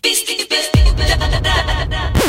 Beastie, beastie, da da da da.